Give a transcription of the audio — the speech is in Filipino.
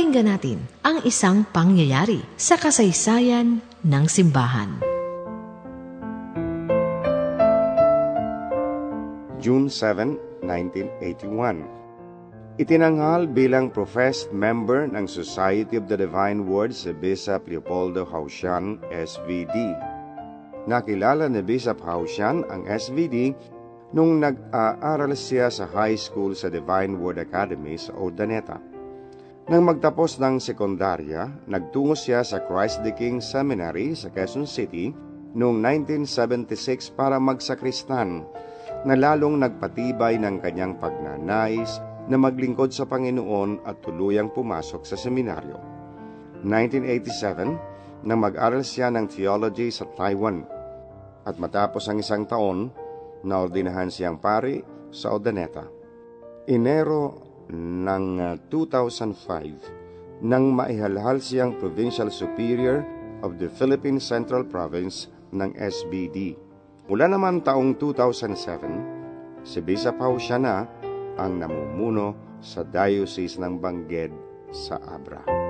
Pakinggan natin ang isang pangyayari sa kasaysayan ng simbahan. June 7, 1981 Itinanghal bilang professed member ng Society of the Divine Word si Bishop Leopoldo Hausian, SVD. Nakilala ni Bishop Hausian ang SVD nung nag-aaral siya sa high school sa Divine Word Academy sa Urdaneta. Nang magtapos ng sekundarya, nagtungo siya sa Christ the King Seminary sa Quezon City noong 1976 para magsakristan na lalong nagpatibay ng kanyang pagnanais na maglingkod sa Panginoon at tuluyang pumasok sa seminaryo. 1987, nang mag-aral siya ng theology sa Taiwan. At matapos ang isang taon, naordinahan siyang pari sa Odaneta. Enero ng 2005, nang maihalhal siyang Provincial Superior of the Philippine Central Province ng SBD. Mula naman taong 2007, si Bishop siya na ang namumuno sa Diocese ng Bangged sa Abra.